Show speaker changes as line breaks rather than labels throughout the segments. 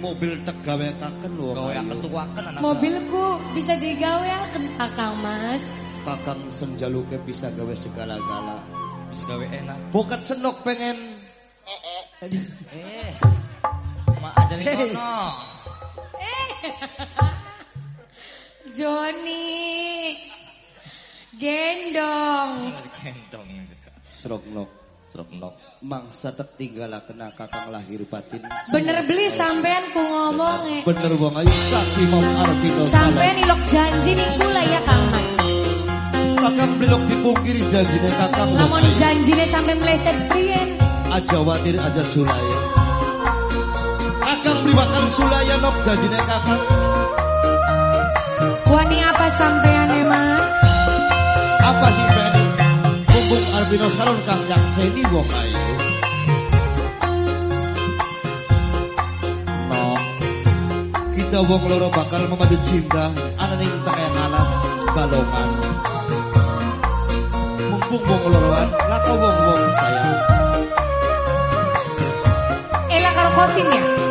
mobil tegawe kaken lho
Gawe akan tuakan anak.
Mobilku bisa digawe akan kakang mas.
kakang senjaluke bisa gawe segala-gala
Bisa gawe enak.
bukan senok pengen
Eh. Mak aja nih
Hey.
kono.
Joni. Gendong.
Gendong.
seroknok
Serok
mangsa tetinggalaken kakang lahir batin
Bener beli sampean ku ngomongnya.
bener wong ayu saksi mau Arvino
Sampean ilok janji nih kula ya kang mas.
kakang blok dipungkiri janjine kakang
Ngomong
ayu.
janjine sampai meleset prien.
aja watir aja sulaya kakang bliwakan sulaya nok janjine kakang
Wani apa sampean ya mas?
apa sih mumpung Arvino Salon kang yakseni wong ayu no. Kita wong loro bakal memadu cinta ananing tengah alas balongan. Mumpung wong loroan lako wong wong sayang.
Ela karo kosin ya?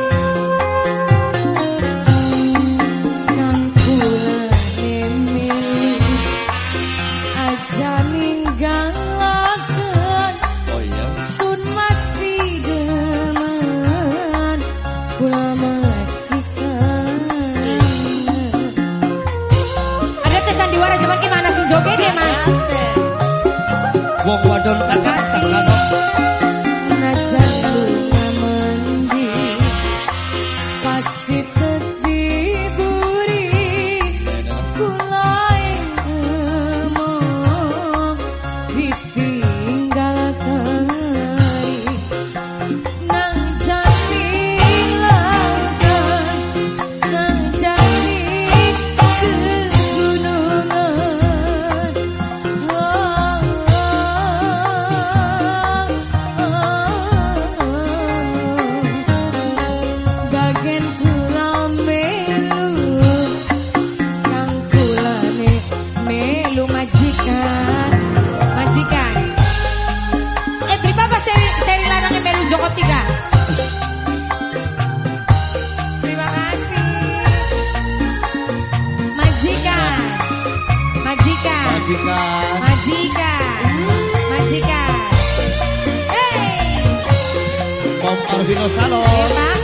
Wong wadon kakak
Arvino
Iya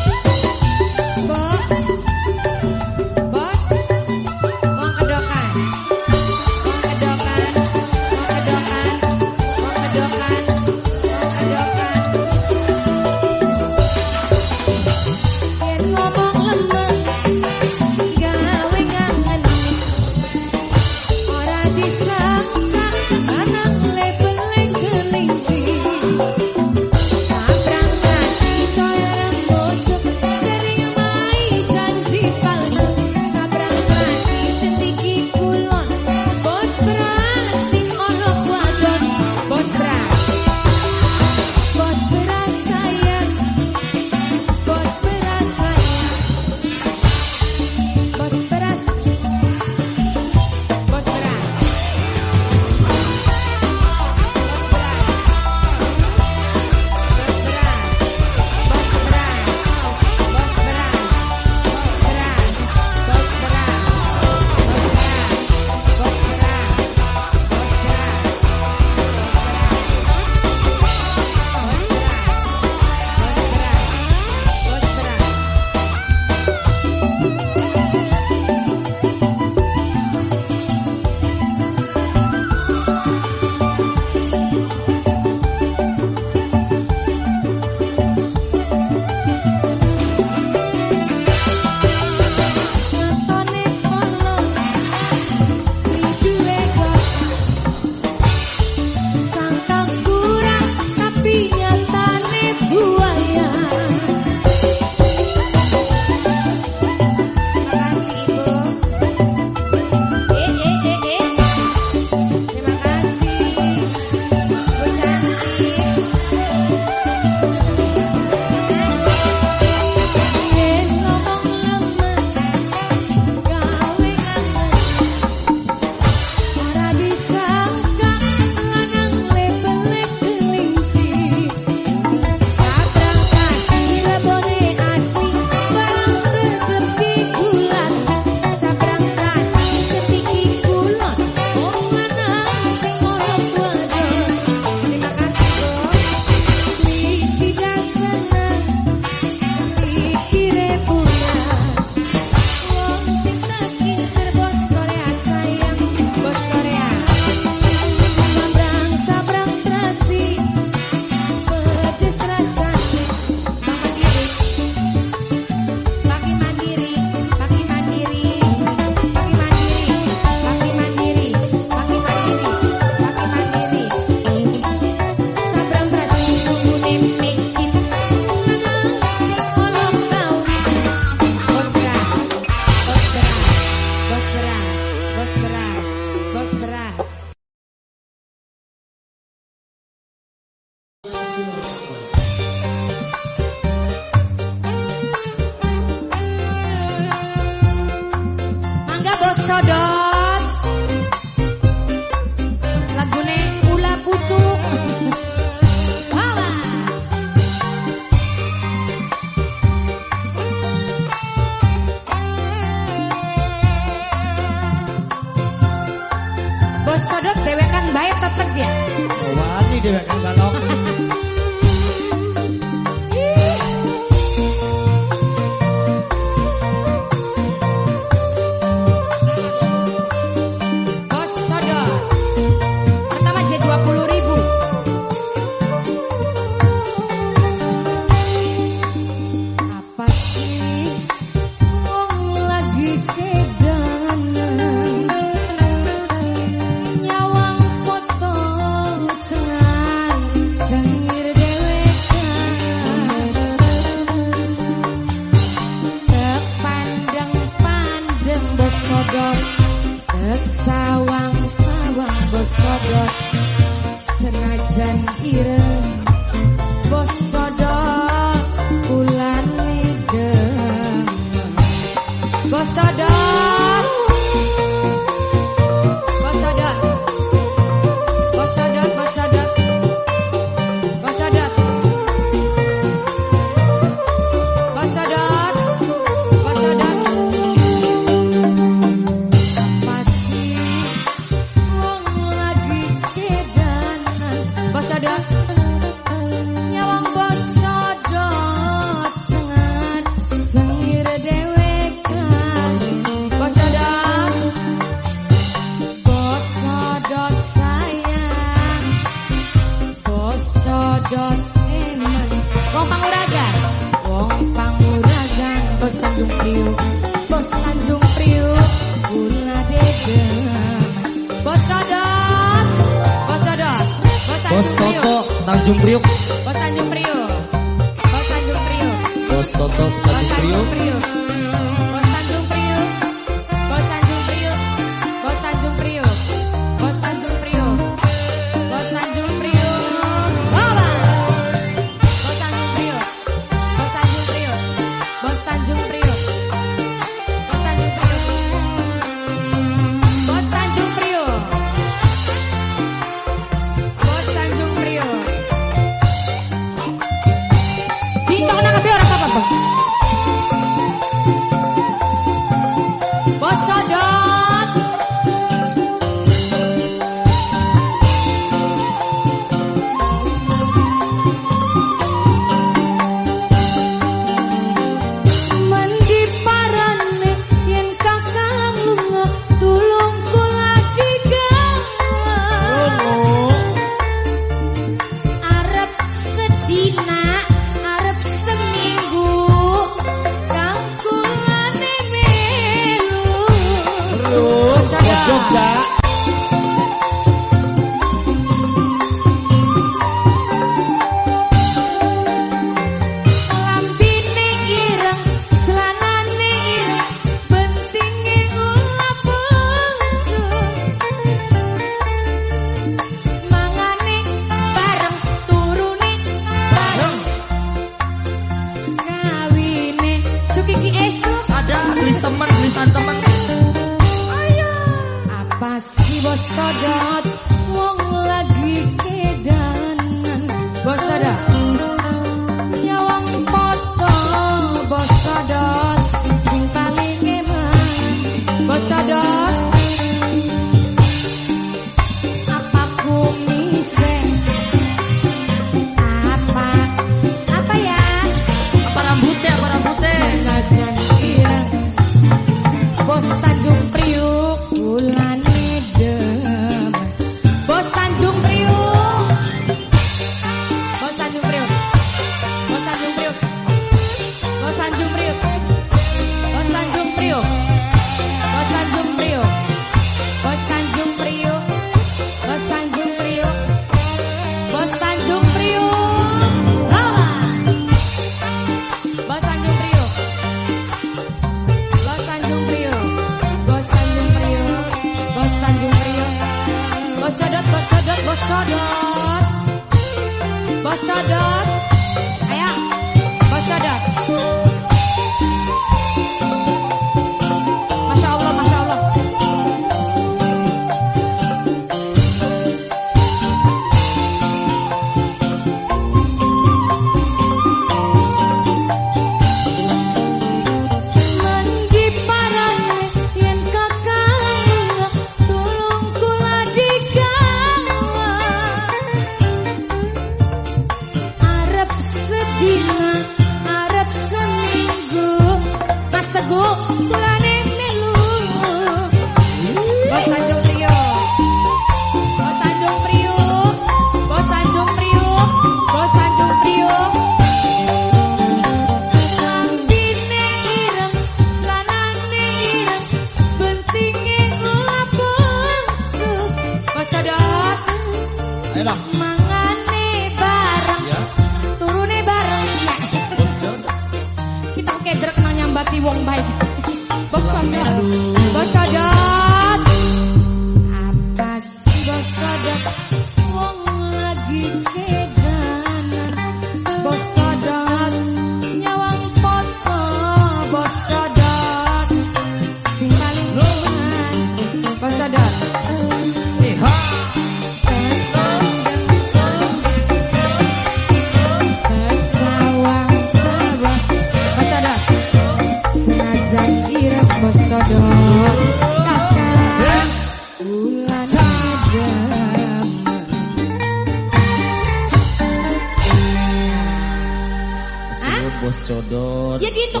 gitu.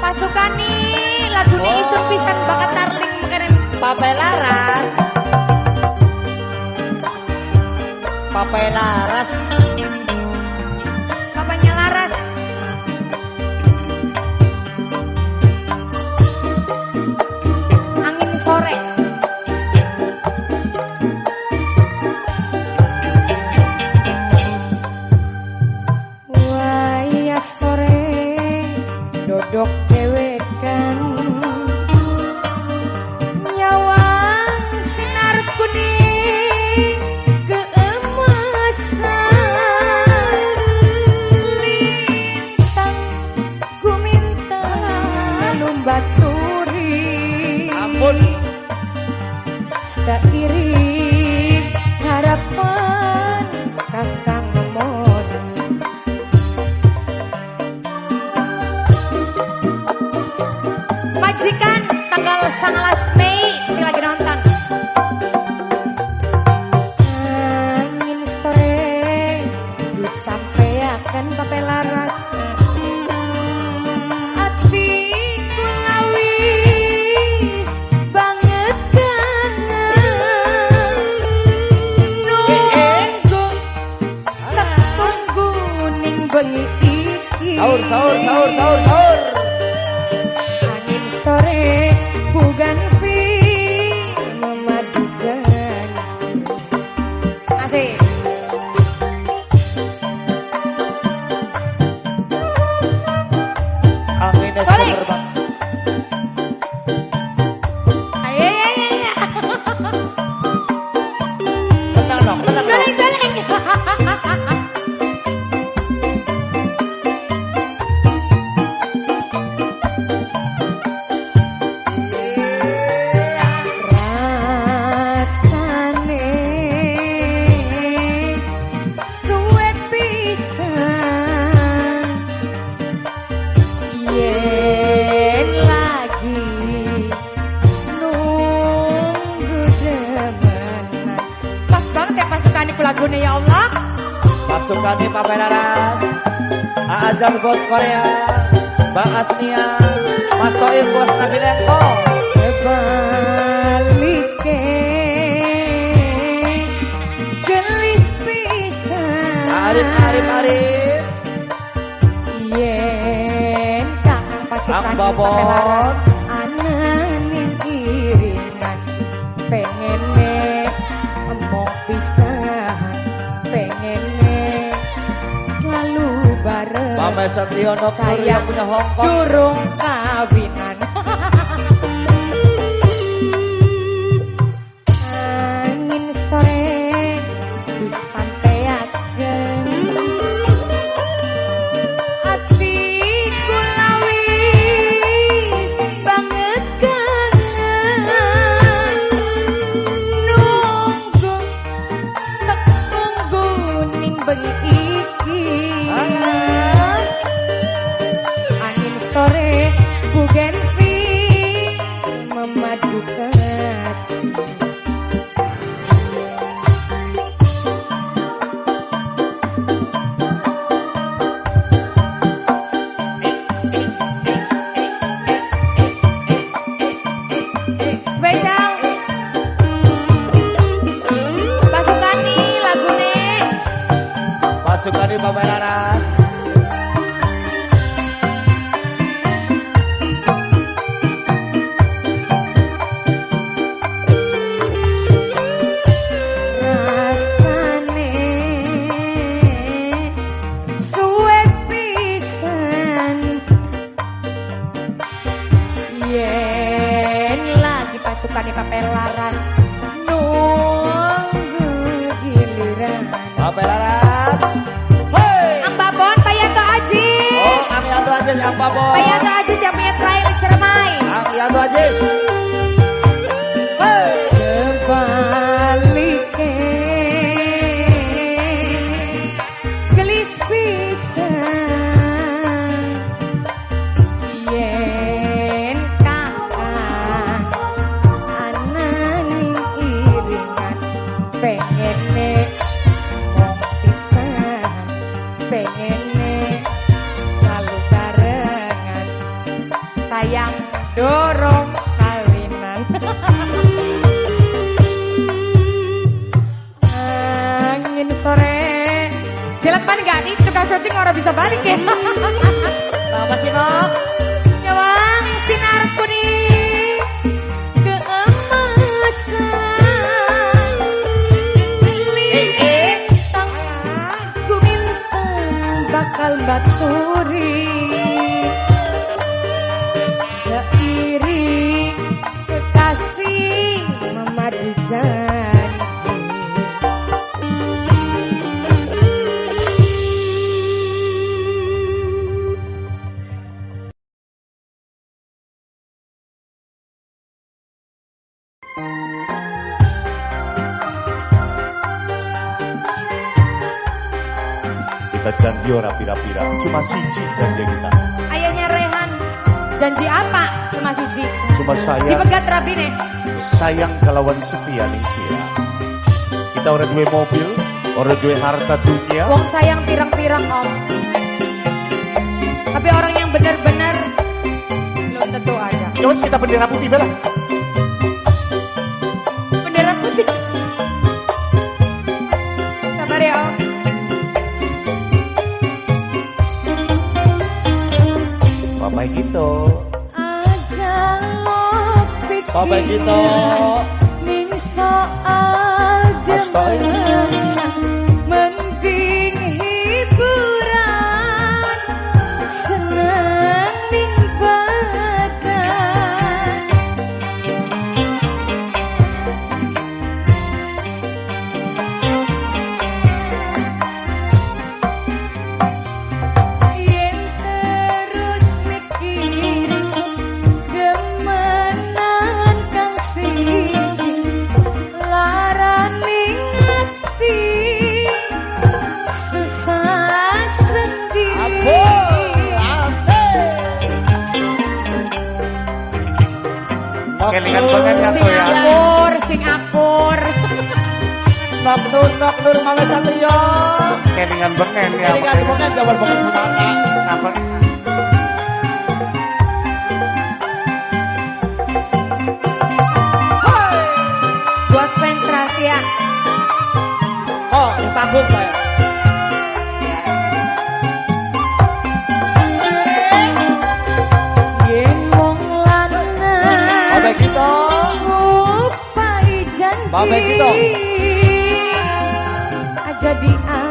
Pasukan nih, lagu ini oh. pisan bakat tarling makanan
papai laras. Papai laras. Arif Arif Arif.
Yen kang pasukan pelaras anening iringan pengen ne emok pisah pengen ne selalu bareng.
Bapak
Sationo
punya Hongkong
durung
kawin. para todos. cuma siji janji kita.
Ayahnya Rehan, janji apa? Cuma siji.
Cuma saya.
Dipegat rabine.
Sayang kelawan setia Sia Kita udah dua mobil, udah dua harta dunia.
Wong sayang pirang-pirang om. Tapi orang yang benar-benar belum tentu ada.
Ya Terus kita bendera putih bela. kita.
Aja
ngopi kita?
ning so agen
Nok Nur Male Satrio.
Kelingan bengen ya.
Kelingan bengen gambar bengen semana.
Kenapa?
Buat fans rahasia.
Oh, di panggung
saya.
Bapak
kita.
Bapak
kita jadi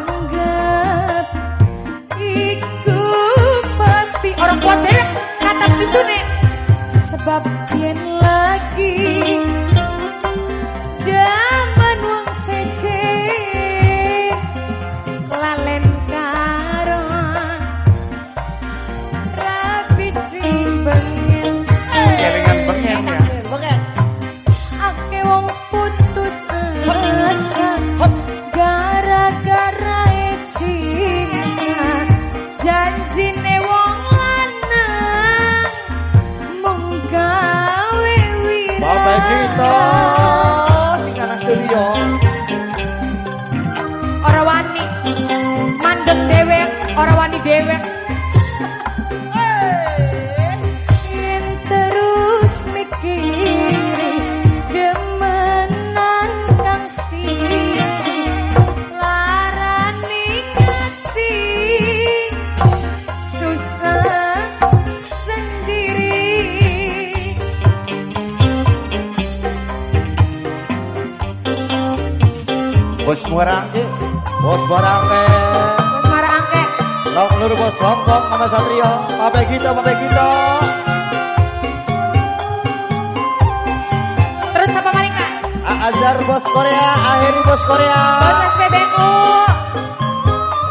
Bos
Korea, akhirnya Bos Korea.
Bos SPBU.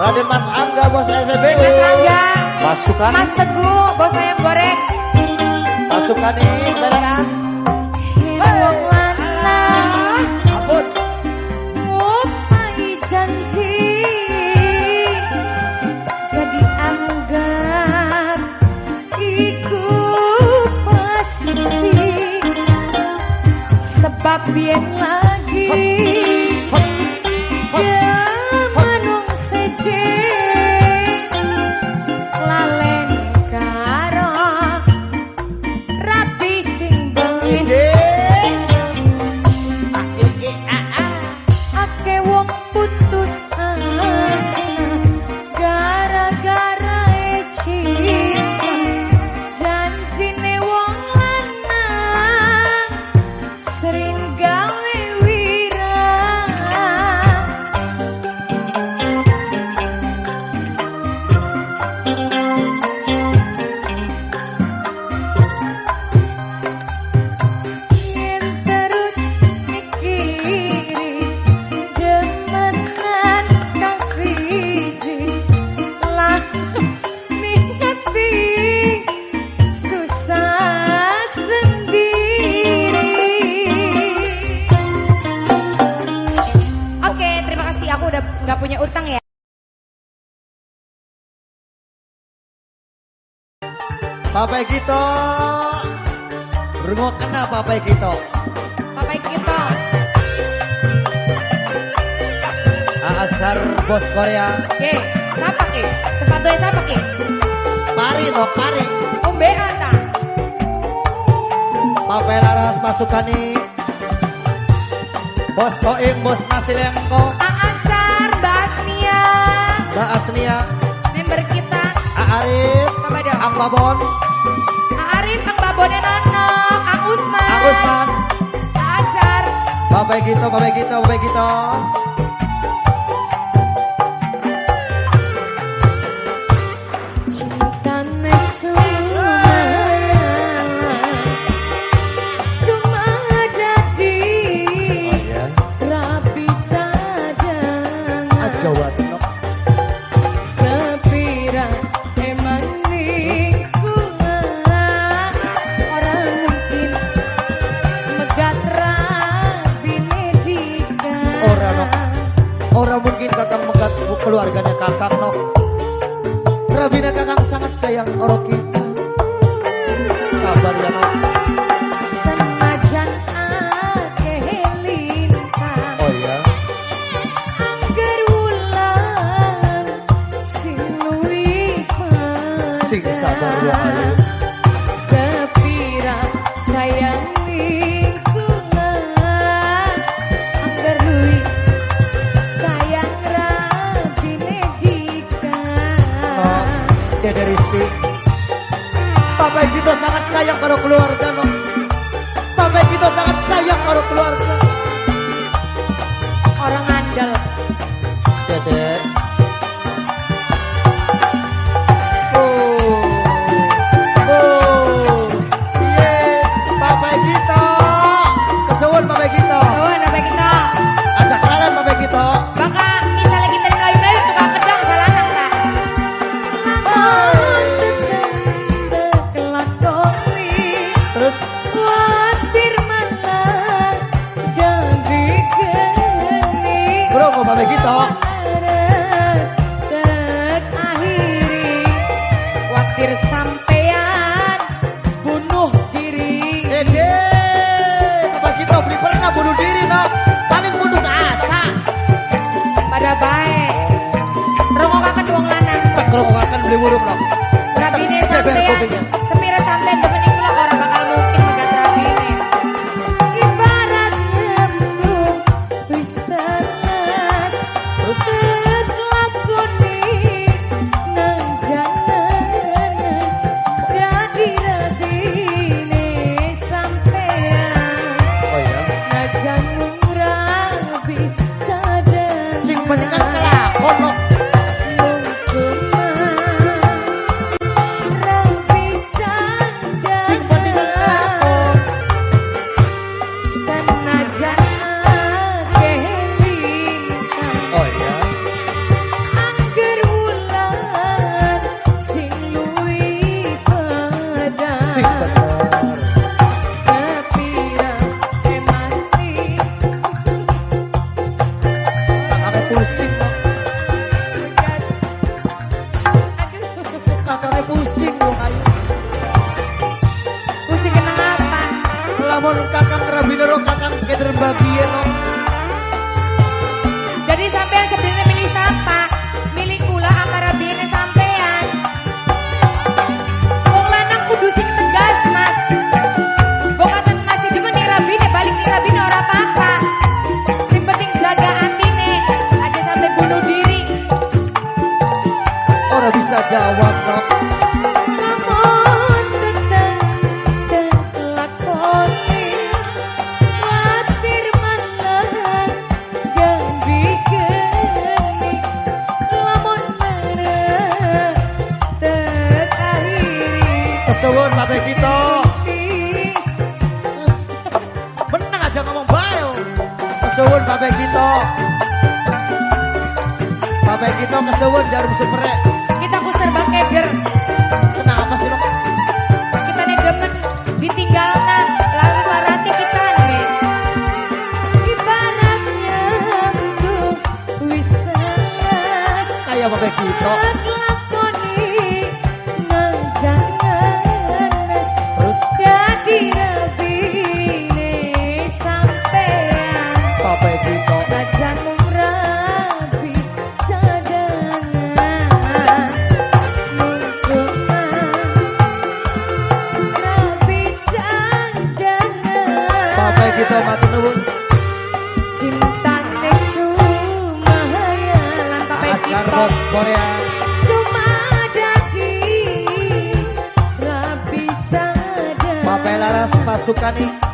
Raden Mas Angga, Bos SPBU.
Mas Angga.
Masukan.
Mas Teguh, Bos Ayam Goreng.
Masukan ini,
Belanas. bien me.
Papai kito, Rungo kena papai kito.
Papai kita.
Asar bos Korea.
Oke, siapa ke? Sepatunya siapa ke?
Pari no pari.
Ombean ta
Papai laras masukani Bos Toim, bos Pak Ansar,
Mbak Asnia.
Mbak Asnia.
Member kita.
A Arif. Ang Babon.
Kang Arif, Ang yang mana? Kang Usman.
Kang Usman.
Kang Azhar.
Bapak kita, bapak kita, bapak kita. Cinta mesum. keluarganya kakak no Rabina kakak sangat sayang
Oroki
Rapidez, laras pasukan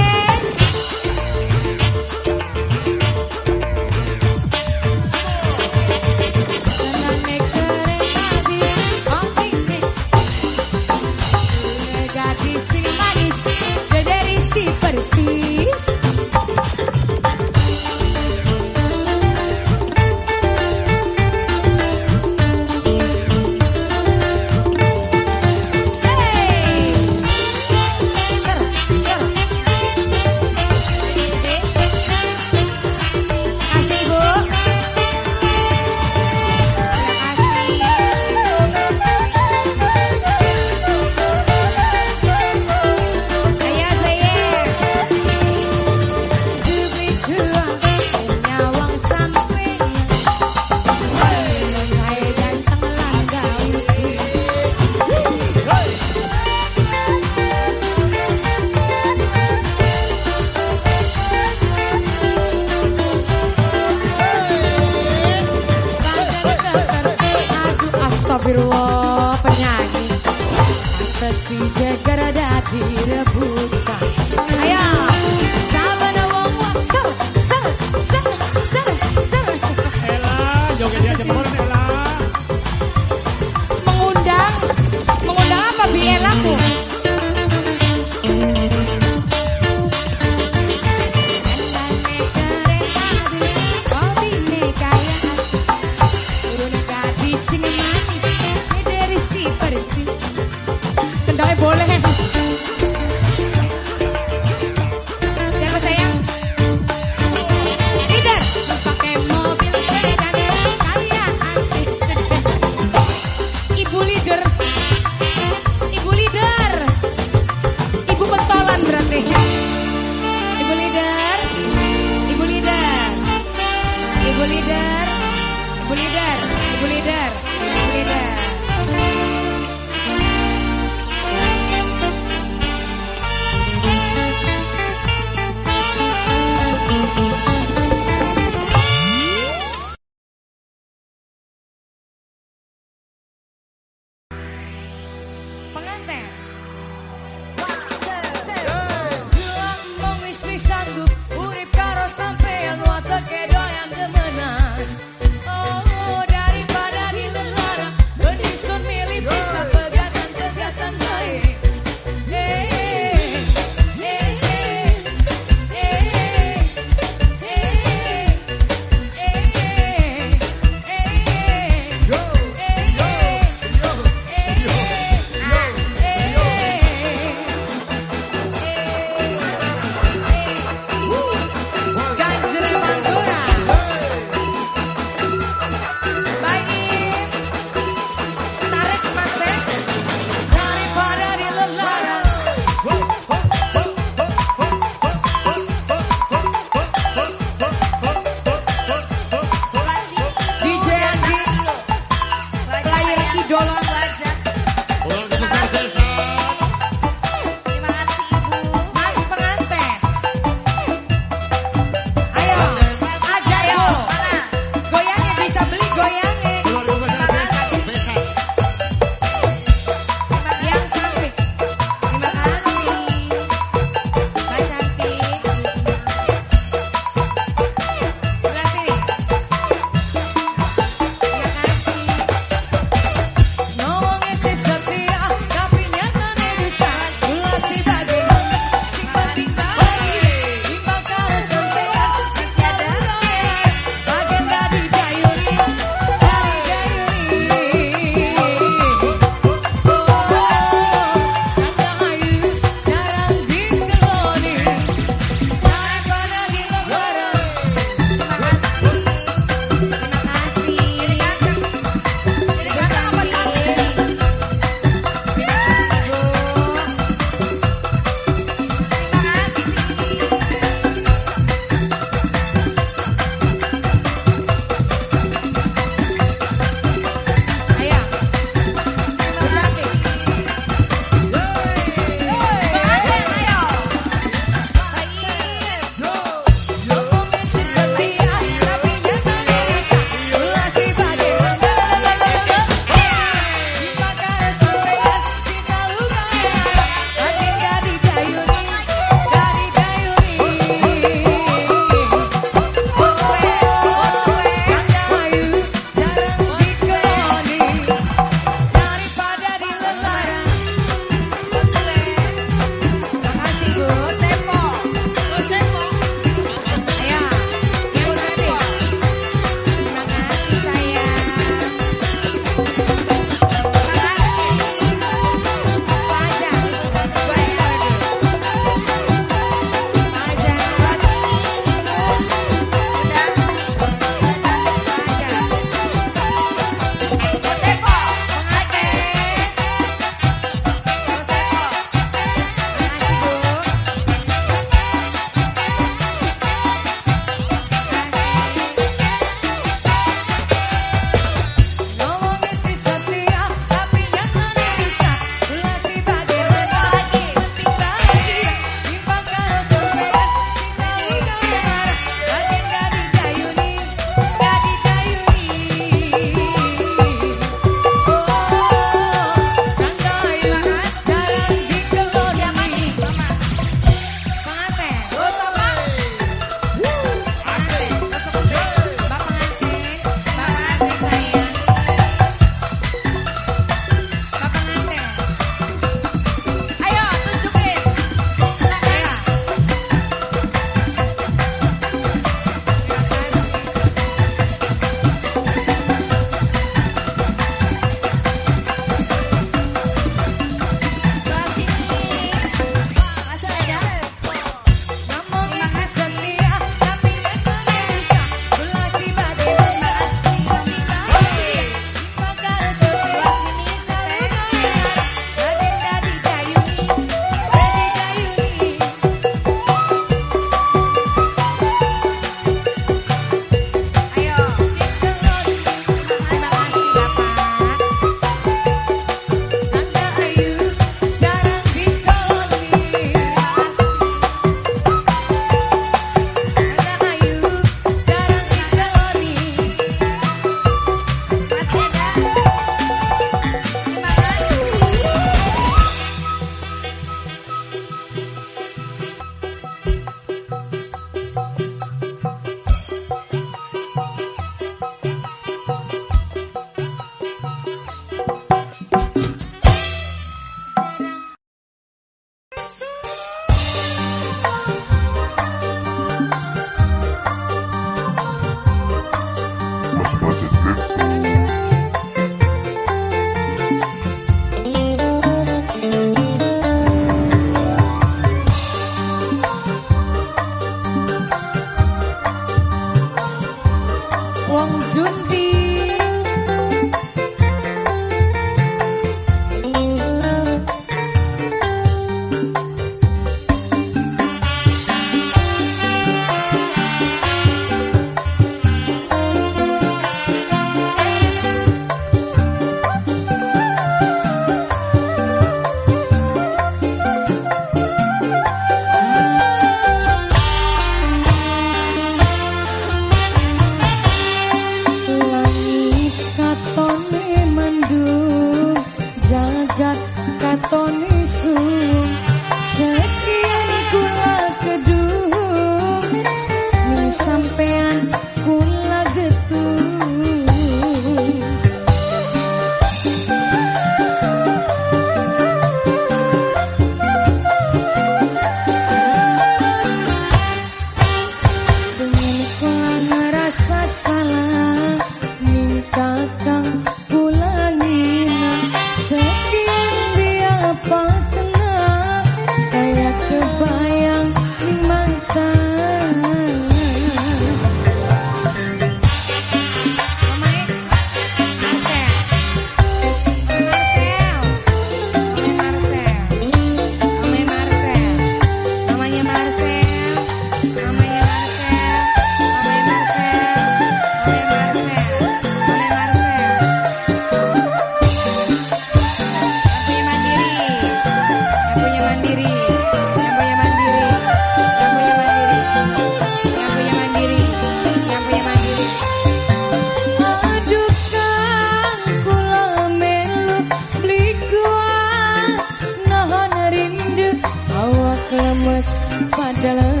entre las